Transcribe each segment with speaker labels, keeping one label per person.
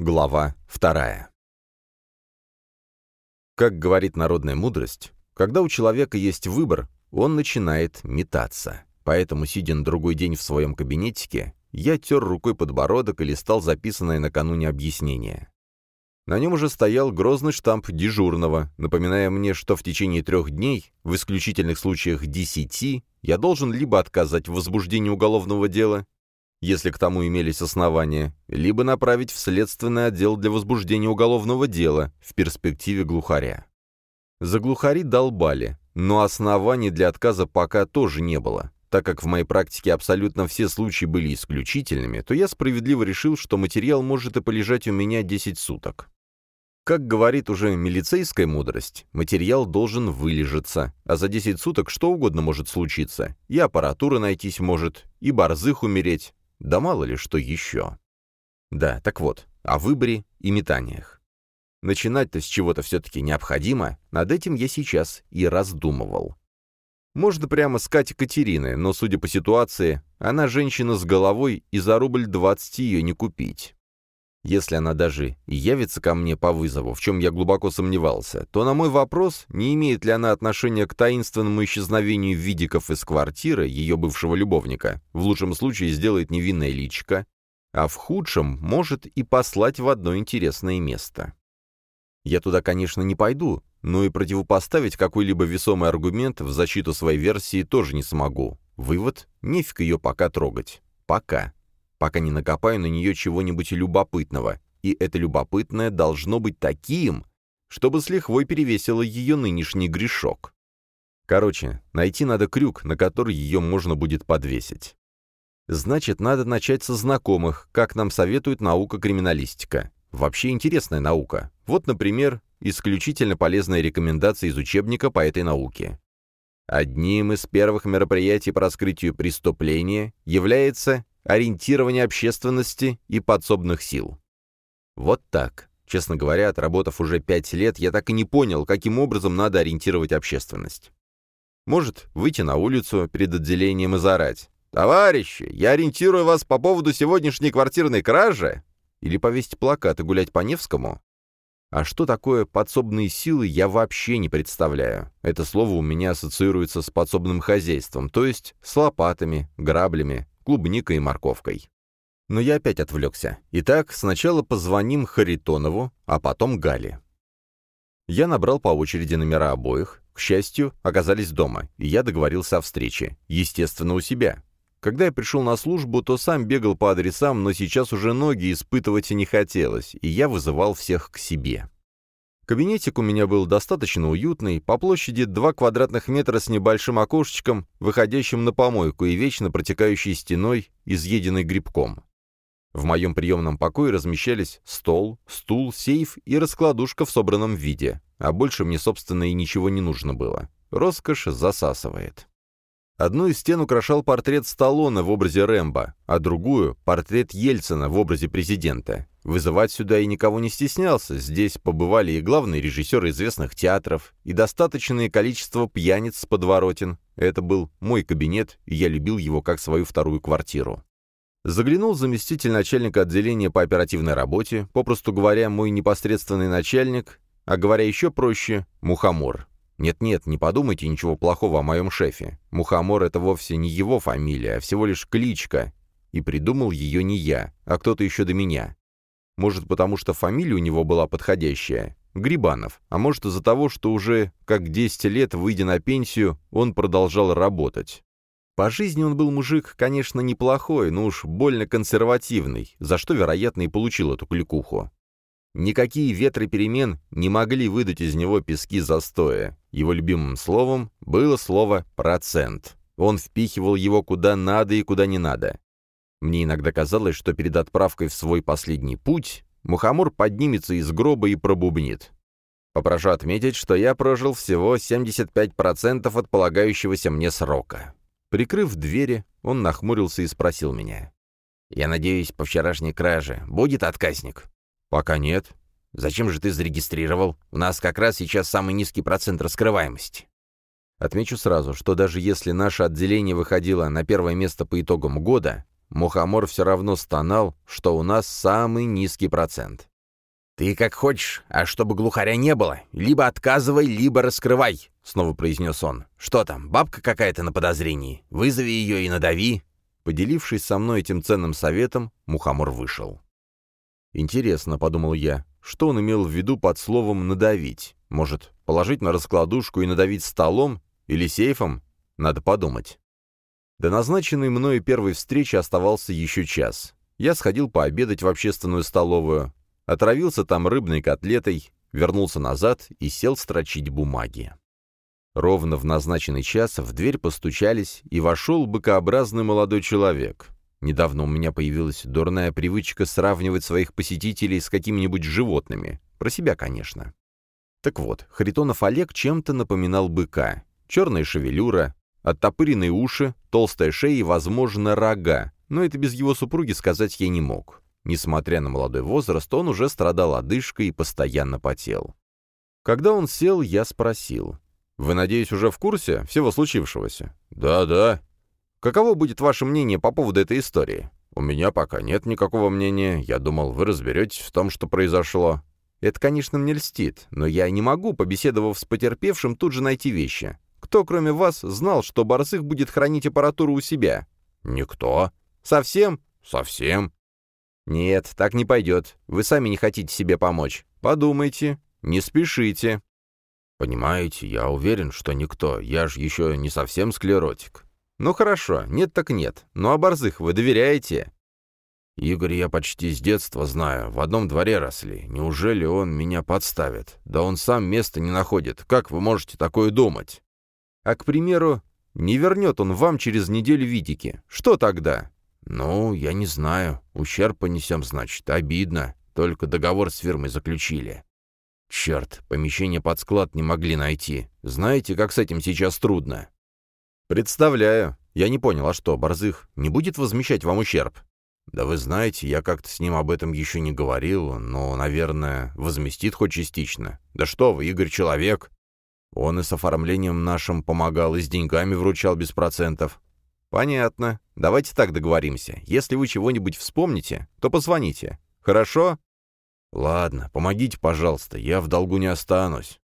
Speaker 1: Глава вторая. Как говорит народная мудрость, когда у человека есть выбор, он начинает метаться. Поэтому, сидя на другой день в своем кабинетике, я тер рукой подбородок и листал записанное накануне объяснение. На нем уже стоял грозный штамп дежурного, напоминая мне, что в течение трех дней, в исключительных случаях десяти, я должен либо отказать в возбуждении уголовного дела, если к тому имелись основания, либо направить в следственный отдел для возбуждения уголовного дела в перспективе глухаря. За глухари долбали, но оснований для отказа пока тоже не было. Так как в моей практике абсолютно все случаи были исключительными, то я справедливо решил, что материал может и полежать у меня 10 суток. Как говорит уже милицейская мудрость, материал должен вылежаться, а за 10 суток что угодно может случиться. И аппаратура найтись может, и борзых умереть, да мало ли что еще. Да, так вот, о выборе и метаниях. Начинать-то с чего-то все-таки необходимо, над этим я сейчас и раздумывал. Можно прямо с Катей Катерины, но, судя по ситуации, она женщина с головой, и за рубль двадцать ее не купить. Если она даже явится ко мне по вызову, в чем я глубоко сомневался, то на мой вопрос, не имеет ли она отношения к таинственному исчезновению видиков из квартиры ее бывшего любовника, в лучшем случае сделает невинное личико, а в худшем может и послать в одно интересное место. Я туда, конечно, не пойду, но и противопоставить какой-либо весомый аргумент в защиту своей версии тоже не смогу. Вывод — нефиг ее пока трогать. Пока пока не накопаю на нее чего-нибудь любопытного, и это любопытное должно быть таким, чтобы с лихвой перевесило ее нынешний грешок. Короче, найти надо крюк, на который ее можно будет подвесить. Значит, надо начать со знакомых, как нам советует наука-криминалистика. Вообще интересная наука. Вот, например, исключительно полезная рекомендация из учебника по этой науке. Одним из первых мероприятий по раскрытию преступления является ориентирование общественности и подсобных сил. Вот так. Честно говоря, отработав уже пять лет, я так и не понял, каким образом надо ориентировать общественность. Может, выйти на улицу перед отделением и заорать. «Товарищи, я ориентирую вас по поводу сегодняшней квартирной кражи!» Или повесить плакат и гулять по Невскому? А что такое подсобные силы, я вообще не представляю. Это слово у меня ассоциируется с подсобным хозяйством, то есть с лопатами, граблями, клубникой и морковкой. Но я опять отвлекся. Итак, сначала позвоним Харитонову, а потом Гале. Я набрал по очереди номера обоих. К счастью, оказались дома, и я договорился о встрече. Естественно, у себя. Когда я пришел на службу, то сам бегал по адресам, но сейчас уже ноги испытывать и не хотелось, и я вызывал всех к себе. Кабинетик у меня был достаточно уютный, по площади 2 квадратных метра с небольшим окошечком, выходящим на помойку и вечно протекающей стеной, изъеденной грибком. В моем приемном покое размещались стол, стул, сейф и раскладушка в собранном виде, а больше мне, собственно, и ничего не нужно было. Роскошь засасывает. Одну из стен украшал портрет Сталлоне в образе Рэмбо, а другую — портрет Ельцина в образе президента. Вызывать сюда и никого не стеснялся, здесь побывали и главные режиссеры известных театров, и достаточное количество пьяниц с подворотен. Это был мой кабинет, и я любил его как свою вторую квартиру. Заглянул заместитель начальника отделения по оперативной работе, попросту говоря, мой непосредственный начальник, а говоря еще проще, мухомор. Нет-нет, не подумайте ничего плохого о моем шефе. Мухомор — это вовсе не его фамилия, а всего лишь кличка. И придумал ее не я, а кто-то еще до меня. Может, потому что фамилия у него была подходящая — Грибанов, а может из-за того, что уже как 10 лет, выйдя на пенсию, он продолжал работать. По жизни он был мужик, конечно, неплохой, но уж больно консервативный, за что, вероятно, и получил эту кликуху. Никакие ветры перемен не могли выдать из него пески застоя. Его любимым словом было слово «процент». Он впихивал его куда надо и куда не надо. Мне иногда казалось, что перед отправкой в свой последний путь Мухомор поднимется из гроба и пробубнит. Попрошу отметить, что я прожил всего 75% от полагающегося мне срока. Прикрыв двери, он нахмурился и спросил меня. «Я надеюсь, по вчерашней краже будет отказник?» «Пока нет». «Зачем же ты зарегистрировал? У нас как раз сейчас самый низкий процент раскрываемости». Отмечу сразу, что даже если наше отделение выходило на первое место по итогам года, Мухомор все равно стонал, что у нас самый низкий процент. «Ты как хочешь, а чтобы глухаря не было, либо отказывай, либо раскрывай», — снова произнес он. «Что там, бабка какая-то на подозрении? Вызови ее и надави». Поделившись со мной этим ценным советом, Мухомор вышел. «Интересно», — подумал я, — что он имел в виду под словом «надавить»? Может, положить на раскладушку и надавить столом или сейфом? Надо подумать. До назначенной мною первой встречи оставался еще час. Я сходил пообедать в общественную столовую, отравился там рыбной котлетой, вернулся назад и сел строчить бумаги. Ровно в назначенный час в дверь постучались, и вошел быкообразный молодой человек. Недавно у меня появилась дурная привычка сравнивать своих посетителей с какими-нибудь животными. Про себя, конечно. Так вот, Харитонов Олег чем-то напоминал быка. Черная шевелюра, оттопыренные уши, толстая шея и, возможно, рога, но это без его супруги сказать я не мог. Несмотря на молодой возраст, он уже страдал одышкой и постоянно потел. Когда он сел, я спросил. «Вы, надеюсь, уже в курсе всего случившегося?» «Да-да». «Каково будет ваше мнение по поводу этой истории?» «У меня пока нет никакого мнения. Я думал, вы разберетесь в том, что произошло». Это, конечно, мне льстит, но я не могу, побеседовав с потерпевшим, тут же найти вещи. Кто, кроме вас, знал, что Барсых будет хранить аппаратуру у себя?
Speaker 2: Никто.
Speaker 1: Совсем?
Speaker 2: Совсем.
Speaker 1: Нет, так не пойдет. Вы сами не хотите себе помочь. Подумайте. Не спешите.
Speaker 2: Понимаете, я уверен, что никто. Я же еще не совсем склеротик.
Speaker 1: Ну хорошо, нет так нет. Ну а Борзых вы доверяете?
Speaker 2: Игорь я почти с детства знаю, в одном дворе росли. Неужели он меня подставит? Да он сам места не находит. Как вы можете такое думать?
Speaker 1: А, к примеру, не вернет он вам через неделю Витики. Что тогда?
Speaker 2: Ну, я не знаю. Ущерб понесем, значит. Обидно. Только договор с фирмой заключили. Черт, помещение под склад не могли найти. Знаете, как с этим сейчас трудно?
Speaker 1: Представляю. Я не понял, а что, Борзых не будет возмещать вам ущерб?
Speaker 2: «Да вы знаете, я как-то с ним об этом еще не говорил, но, наверное, возместит хоть частично. Да что вы, Игорь человек!» Он и с оформлением нашим помогал, и с деньгами вручал без процентов.
Speaker 1: «Понятно. Давайте так договоримся. Если вы чего-нибудь вспомните, то позвоните. Хорошо?»
Speaker 2: «Ладно, помогите, пожалуйста, я в долгу не останусь».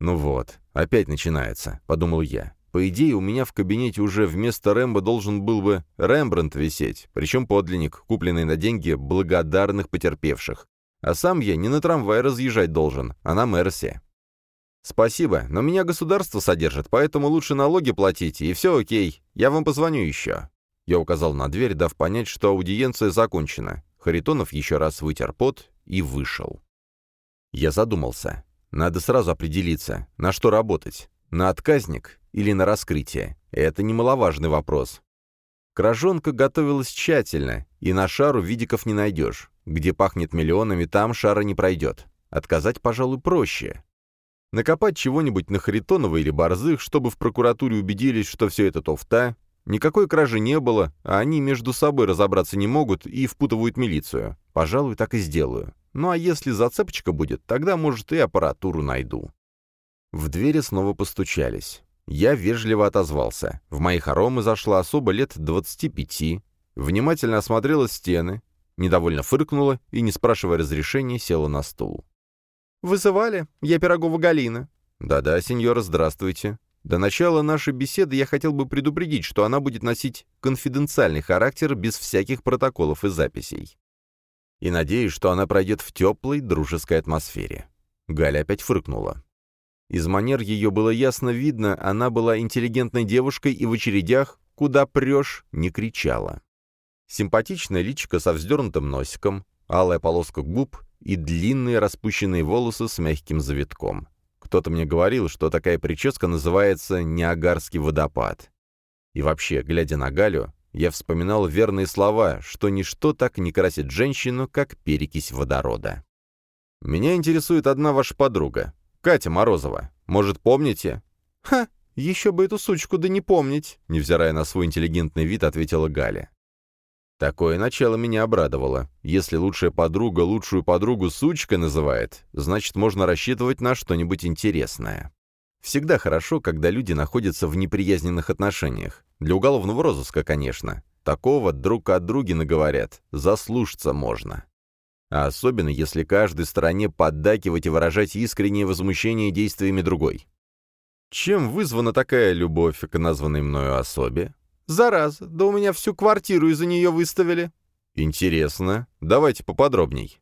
Speaker 1: «Ну вот, опять начинается», — подумал я. По идее, у меня в кабинете уже вместо Рэмбо должен был бы Рембрандт висеть, причем подлинник, купленный на деньги благодарных потерпевших. А сам я не на трамвай разъезжать должен, а на Мерсе. «Спасибо, но меня государство содержит, поэтому лучше налоги платите, и все окей. Я вам позвоню еще». Я указал на дверь, дав понять, что аудиенция закончена. Харитонов еще раз вытер пот и вышел. Я задумался. Надо сразу определиться, на что работать. На отказник или на раскрытие? Это немаловажный вопрос. Кражонка готовилась тщательно, и на шару видиков не найдешь. Где пахнет миллионами, там шара не пройдет. Отказать, пожалуй, проще. Накопать чего-нибудь на Харитонова или Борзых, чтобы в прокуратуре убедились, что все это тофта. Никакой кражи не было, а они между собой разобраться не могут и впутывают милицию. Пожалуй, так и сделаю. Ну а если зацепочка будет, тогда, может, и аппаратуру найду. В двери снова постучались. Я вежливо отозвался. В мои хоромы зашла особо лет 25, внимательно осмотрела стены, недовольно фыркнула и, не спрашивая разрешения, села на стул. «Вызывали? Я Пирогова Галина». «Да-да, сеньора, здравствуйте. До начала нашей беседы я хотел бы предупредить, что она будет носить конфиденциальный характер без всяких протоколов и записей. И надеюсь, что она пройдет в теплой, дружеской атмосфере». Галя опять фыркнула. Из манер ее было ясно видно, она была интеллигентной девушкой и в очередях, куда прешь, не кричала. Симпатичная личико со вздернутым носиком, алая полоска губ и длинные распущенные волосы с мягким завитком. Кто-то мне говорил, что такая прическа называется «Ниагарский водопад». И вообще, глядя на Галю, я вспоминал верные слова, что ничто так не красит женщину, как перекись водорода. «Меня интересует одна ваша подруга. Катя Морозова. Может, помните?» «Ха, еще бы эту сучку да не помнить», — невзирая на свой интеллигентный вид, ответила Галя. Такое начало меня обрадовало. Если лучшая подруга лучшую подругу сучкой называет, значит, можно рассчитывать на что-нибудь интересное. Всегда хорошо, когда люди находятся в неприязненных отношениях. Для уголовного розыска, конечно. Такого друг от друга наговорят. Заслушаться можно. А особенно, если каждой стороне поддакивать и выражать искреннее возмущение действиями другой. Чем вызвана такая любовь к названной мною особе? Зараза, да у меня всю квартиру из-за нее выставили. Интересно. Давайте поподробней.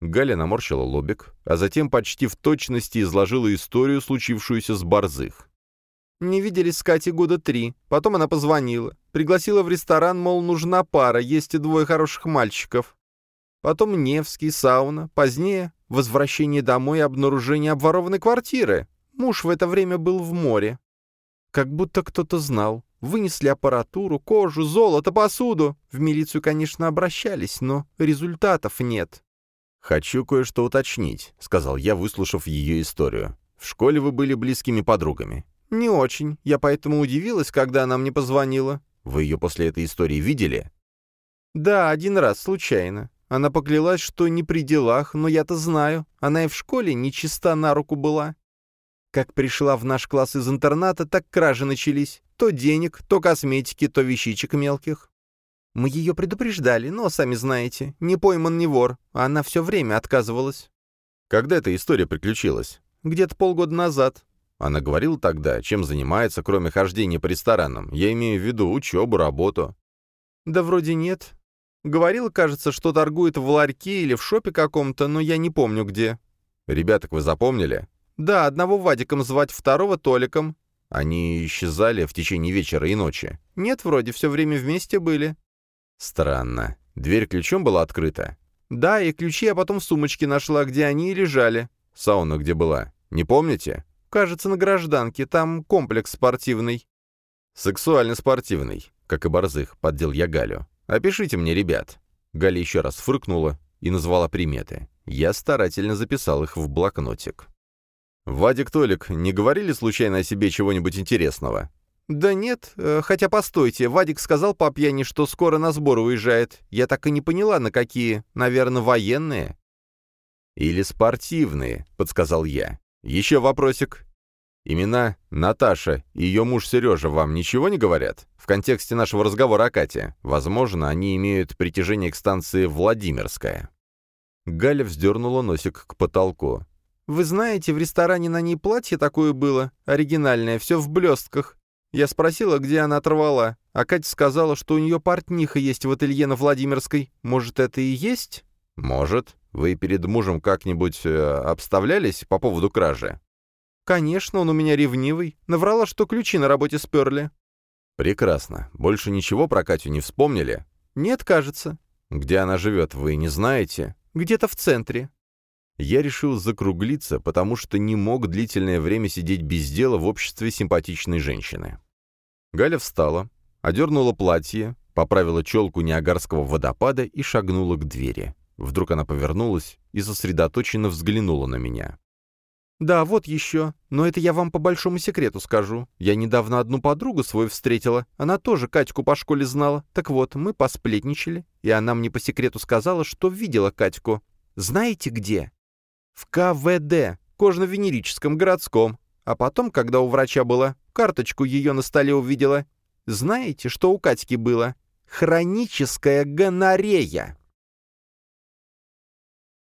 Speaker 1: Галя наморщила лобик, а затем почти в точности изложила историю, случившуюся с Борзых. Не виделись с Катей года три. Потом она позвонила. Пригласила в ресторан, мол, нужна пара, есть и двое хороших мальчиков. Потом Невский, сауна. Позднее — возвращение домой и обнаружение обворованной квартиры. Муж в это время был в море. Как будто кто-то знал. Вынесли аппаратуру, кожу, золото, посуду. В милицию, конечно, обращались, но результатов нет. «Хочу кое-что уточнить», — сказал я, выслушав ее историю. «В школе вы были близкими подругами. «Не очень. Я поэтому удивилась, когда она мне позвонила. Вы ее после этой истории видели?» «Да, один раз, случайно. Она поклялась, что не при делах, но я-то знаю. Она и в школе нечиста на руку была. Как пришла в наш класс из интерната, так кражи начались. То денег, то косметики, то вещичек мелких. Мы ее предупреждали, но, сами знаете, не пойман, не вор. Она все время отказывалась». «Когда эта история приключилась?»
Speaker 2: «Где-то полгода назад.
Speaker 1: Она говорила тогда, чем занимается, кроме хождения по ресторанам. Я имею в виду учебу, работу.
Speaker 2: Да вроде нет. Говорила, кажется, что торгует в ларьке или в шопе каком-то, но я не помню где.
Speaker 1: Ребяток вы запомнили?
Speaker 2: Да, одного Вадиком звать, второго Толиком.
Speaker 1: Они исчезали в течение вечера и ночи?
Speaker 2: Нет, вроде, все время вместе были.
Speaker 1: Странно. Дверь ключом была открыта?
Speaker 2: Да, и ключи я потом в сумочке нашла, где они и лежали.
Speaker 1: Сауна где была? Не помните?
Speaker 2: Кажется, на гражданке. Там комплекс спортивный».
Speaker 1: «Сексуально-спортивный, как и Борзых», — поддел я Галю. «Опишите мне ребят». Галя еще раз фыркнула и назвала приметы. Я старательно записал их в блокнотик. «Вадик Толик, не говорили случайно о себе чего-нибудь интересного?»
Speaker 2: «Да нет, э, хотя постойте, Вадик сказал по пьяни, что скоро на сбор уезжает. Я так и не поняла, на какие. Наверное, военные?»
Speaker 1: «Или спортивные», — подсказал я. Еще вопросик. Имена Наташа и ее муж Сережа вам ничего не говорят? В контексте нашего разговора о Кате. Возможно, они имеют притяжение к станции Владимирская. Галя вздернула носик к потолку.
Speaker 2: «Вы знаете, в ресторане на ней платье такое было, оригинальное, все в блестках. Я спросила, где она оторвала, а Катя сказала, что у нее портниха есть в ателье на Владимирской. Может, это и есть?»
Speaker 1: «Может. Вы перед мужем как-нибудь э, обставлялись по поводу кражи?»
Speaker 2: «Конечно, он у меня ревнивый. Наврала, что ключи на работе сперли».
Speaker 1: «Прекрасно. Больше ничего про Катю не вспомнили?»
Speaker 2: «Нет, кажется».
Speaker 1: «Где она живет, вы не знаете?»
Speaker 2: «Где-то в центре».
Speaker 1: Я решил закруглиться, потому что не мог длительное время сидеть без дела в обществе симпатичной женщины. Галя встала, одернула платье, поправила челку Ниагарского водопада и шагнула к двери. Вдруг она повернулась и сосредоточенно взглянула на меня.
Speaker 2: «Да, вот еще. Но это я вам по большому секрету скажу. Я недавно одну подругу свою встретила. Она тоже Катьку по школе знала. Так вот, мы посплетничали, и она мне по секрету сказала, что видела Катьку. Знаете где? В КВД, кожно-венерическом городском. А потом, когда у врача была, карточку ее на столе увидела. Знаете, что у Катьки было? Хроническая гонорея!»